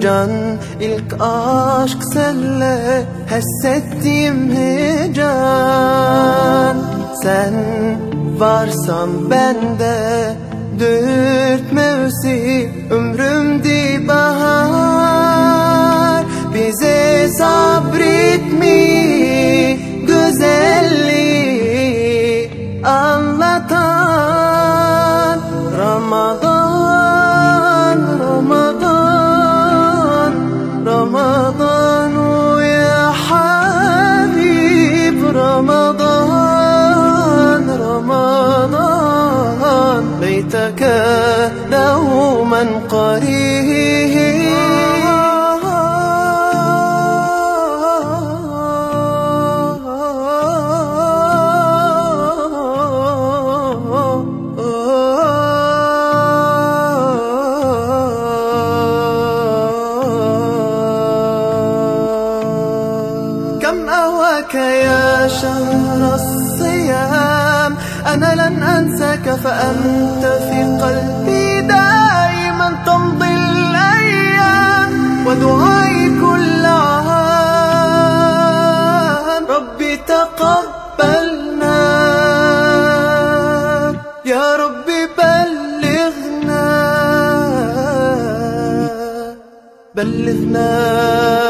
can ilk aşk senle hissettiğim heyecan Sen varsan bende dört mevsim دوما قريب كم أهواك يا شهر الصيام؟ أنا لن أنساك فأنت في قلبي. تمضي الأيام ودعائي كل عام ربي تقبلنا. يا ربي بلغنا. بلغنا.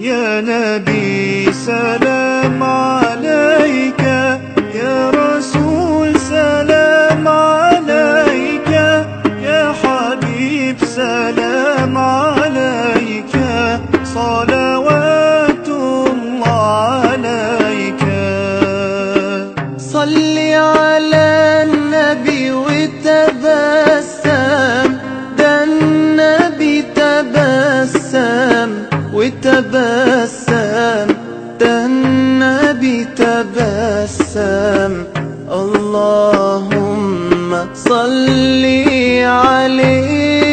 يا نبي سلام عليك. يا رسول سلام عليك وتبسم النبي تبسم. اللهم صل عليه.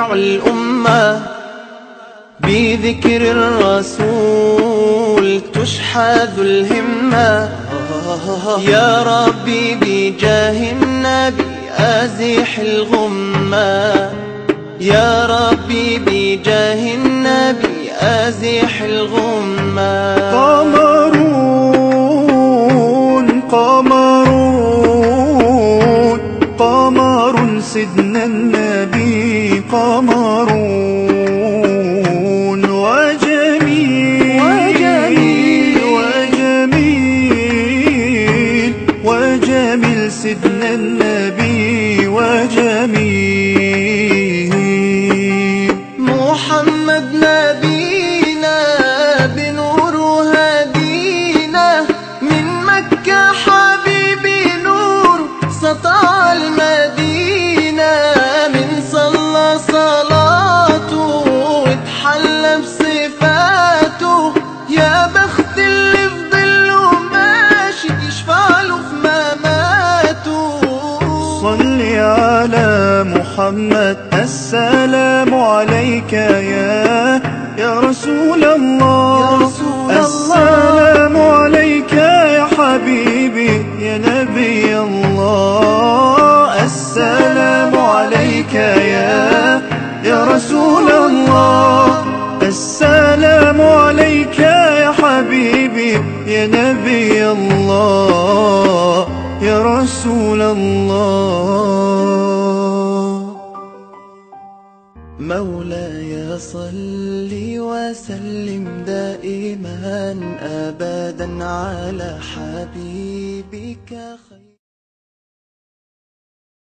الأمة بذكر الرسول تشحذ الهمة. يا ربي بجاه النبي أزح الغمة. يا ربي بجاه النبي أزح الغمة. قمرون قمرون قمر سيدنا النبي قمرون حبيبي يا نبي الله يا رسول الله. مولاي صل وسلم دائما ابدا على حبيبك خير.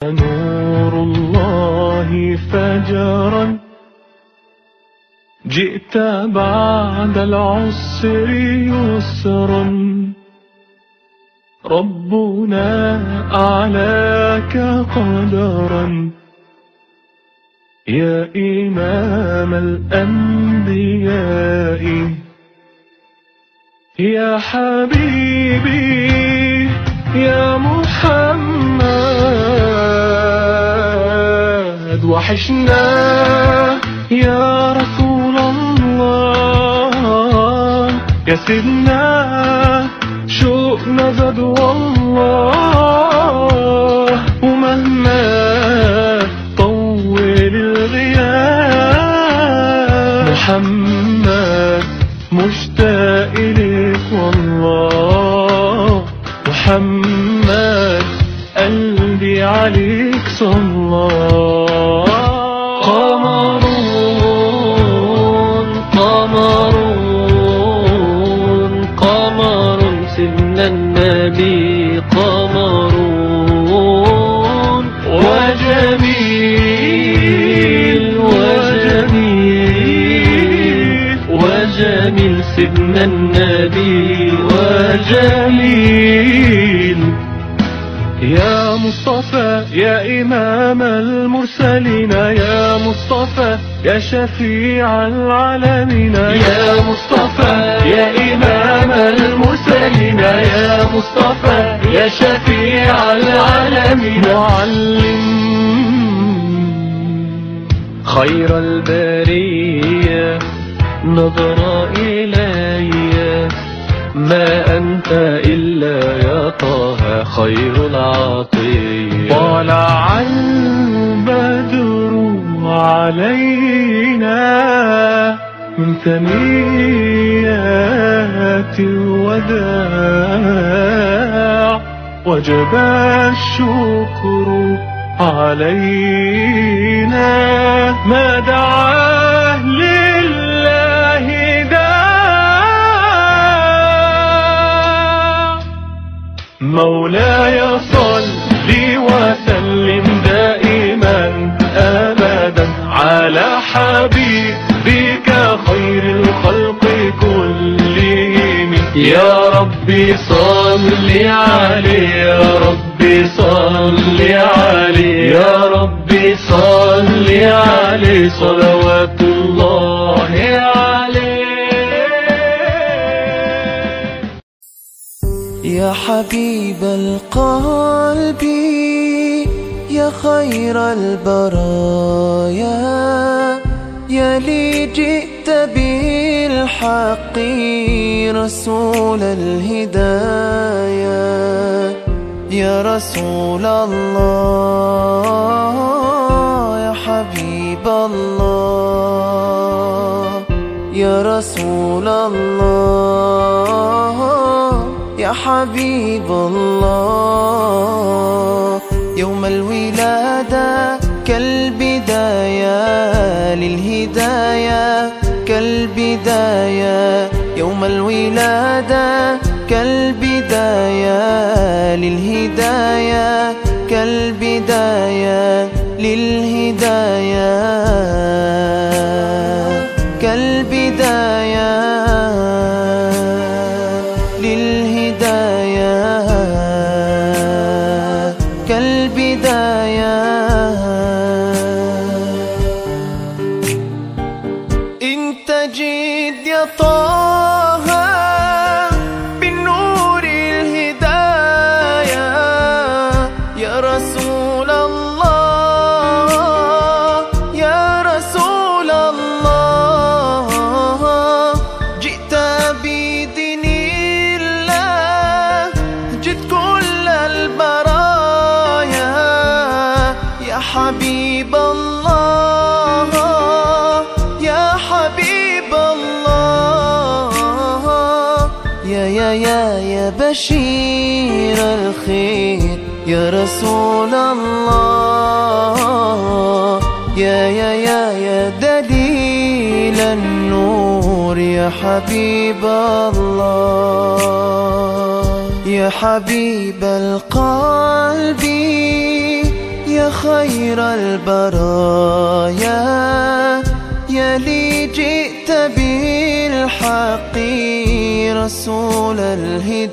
نور الله فجرا جئت بعد العسر يسرا ربنا أعلاك قدرا. يا إمام الأنبياء. يا حبيبي. يا محمد. وحشنا يا رسول يا سيدنا شوقنا زاد والله. ومهما طول الغياب محمد مشتاق إليك والله. محمد قلبي عليك صلى النبي قمرون وجميل وجميل وجميل سيدنا النبي وجميل. يا مصطفى يا إمام المرسلين يا مصطفى يا شفيع العالمين يا مصطفى يا إمام المرسلين. يا مصطفى يا شفيع العالمين. معلم خير البرية نظر إلي ما أنت إلا يا طه خير العطية. طلع البدر علينا من ثنيات الوداع وجب الشكر علينا. ما دعاه لله داع. مولاي صل وسلم دائما ابدا على حبيبك خير الخلق كلهم. يا ربي صل عليه يا ربي صل عليه يا ربي صل عليه صلوات الله عليه. يا حبيب القلب يا خير البرايا. يا لي جئت بالحق رسول الهدايا يا رسول الله يا حبيب الله. يا رسول الله يا حبيب الله. كالبداية يوم الولادة كالبداية للهداية. رسول الله يا رسول الله جئت بدين الله جئت كل البرايا يا حبيب الله يا حبيب الله يا يا يا يا بشير. يا رسول الله يا يا يا يا دليل النور يا حبيب الله يا حبيب القلب يا خير البرايا يا لي جئت بالحق رسول الهدايا.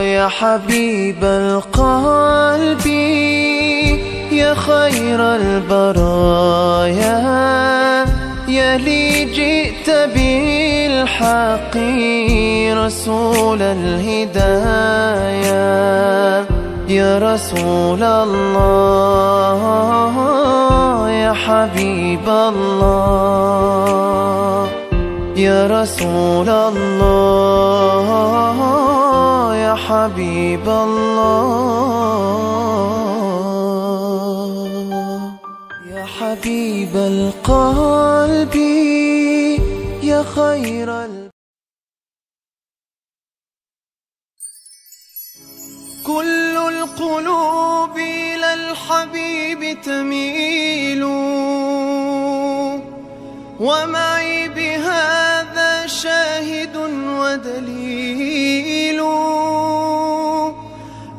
يا حبيب القلب يا خير البرايا يا لي جئت بالحق رسول الهدايا. يا رسول الله يا حبيب الله. يا رسول الله يا حبيب الله يا حبيب القلب يا خير. كل القلوب إلى الحبيب تميل ومعي شاهد ودليل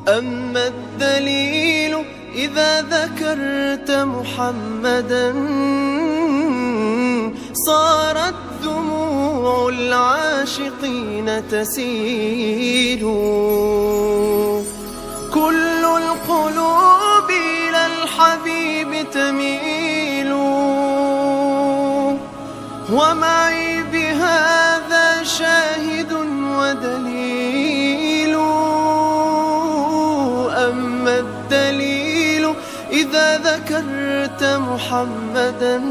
أما الدليل إذا ذكرت محمدا صارت دموع العاشقين تسيل. كل القلوب إلى الحبيب تميل. ومعي بهذا شاهد ودليل أما الدليل إذا ذكرت محمدا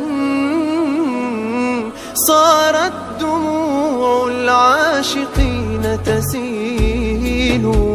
صارت دموع العاشقين تسيل.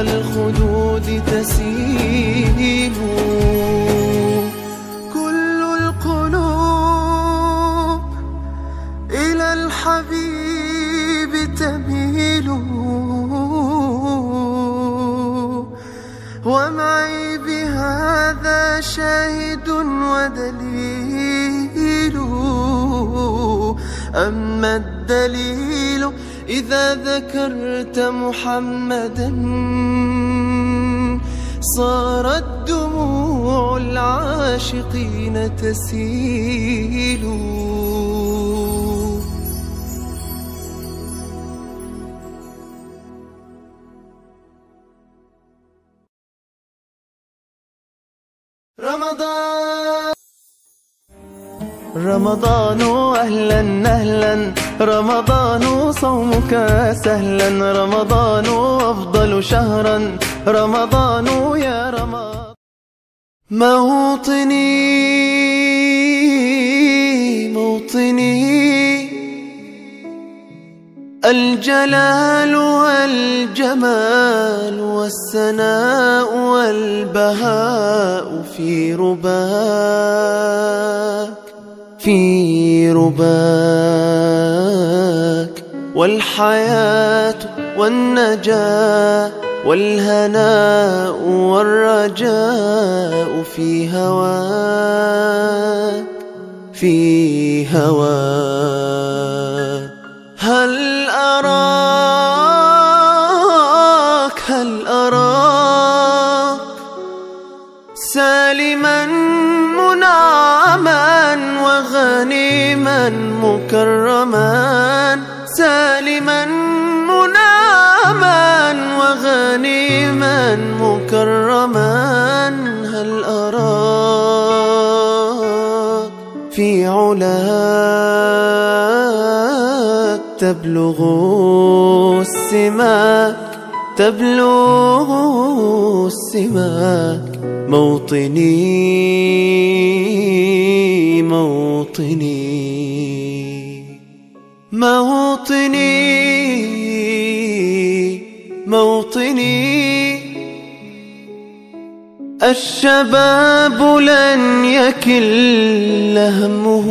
الخدود تسيل كل القلوب إلى الحبيب تميل. ومعي بهذا شاهد ودليل. أما الدليل إذا ذكرت محمدا صارت دموع العاشقين تسيل. رمضان أهلا أهلا. رمضان صومك سهلا. رمضان أفضل شهرا. رمضان يا رمضان. موطني موطني. الجلال والجمال والسناء والبهاء في رباك في رباك والحياة والنجاة والهناء والرجاء في هواك في هواك. هل أراك وغنيما مكرما هل أراك في علاك تبلغ السماك تبلغ السماك موطني موطني موطني الشباب لن يكل همه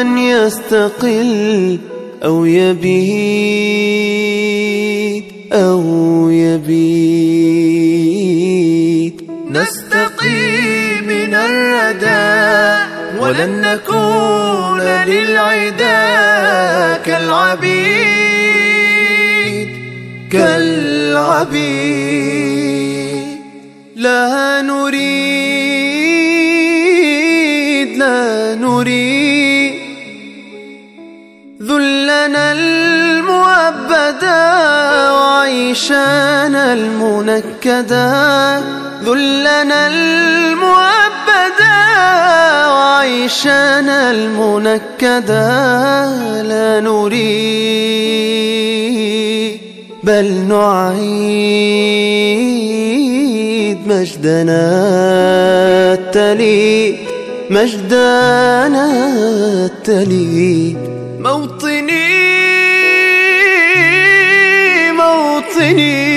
أن يستقل أو يبيد أو يبيد. نستقي من الردى ولن نكون للعدا كالعبيد. كالعبيد. لا نريد لا نريد ذلنا المؤبدا وعيشنا المنكدا ذلنا المؤبدا وعيشنا المنكدا لا نريد بل نعيد. مجدنا التليد مجدنا التليد موطني موطني.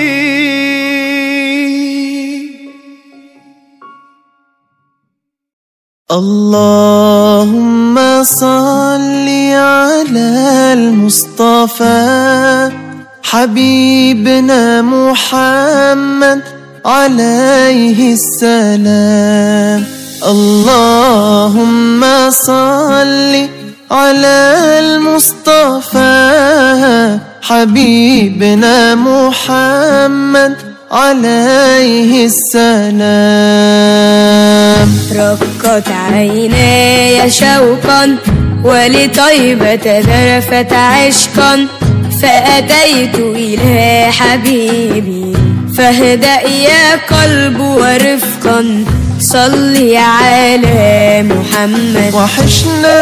اللهم صل على المصطفى حبيبنا محمد. عليه السلام. اللهم صل على المصطفى حبيبنا محمد عليه السلام. رقت عيناي شوقا ولطيبة ذرفت عشقا فأتيت إلى حبيبي. فاهدأ يا قلب ورفقا صلي على محمد. وحشنا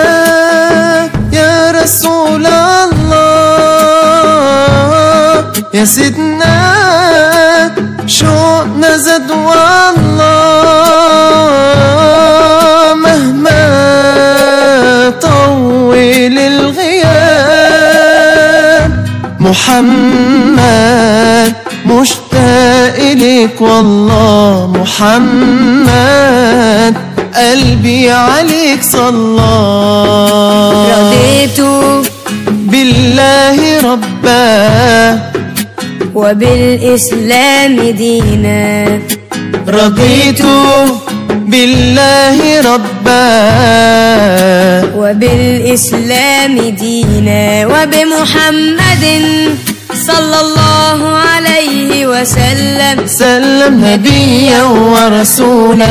يا رسول الله يا سيدنا شوقنا زاد والله. مهما طول الغياب محمد مشتاق إليك والله محمد قلبي عليك صلى رضيت بالله ربا. وبالإسلام دينا. رضيت بالله ربا. وبالإسلام دينا. وبمحمد صلى الله عليه وسلم. سلم نبيا ورسولا.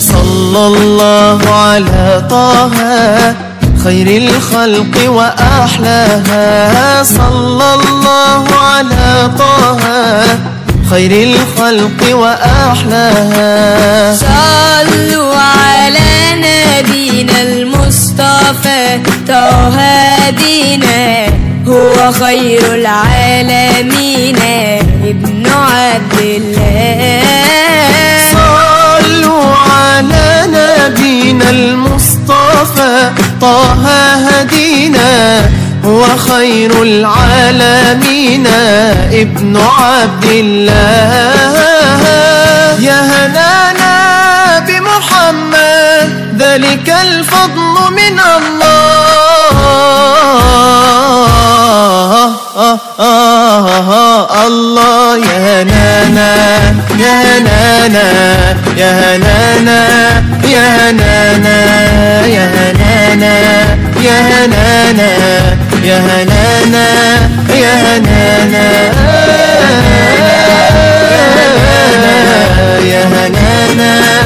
صلى الله على طه خير الخلق وأحلاها. صلى الله على طه خير الخلق وأحلاها. صلوا هو خير العالمين ابن عبد الله. صلوا على نبينا المصطفى طه هدينا. هو خير العالمين ابن عبد الله. يا هنانا بمحمد ذلك الفضل من الله. الله يا هنانا يا هنانا يا هنانا يا هنانا يا هنانا يا هنانا يا هنانا يا هنانا يا هنانا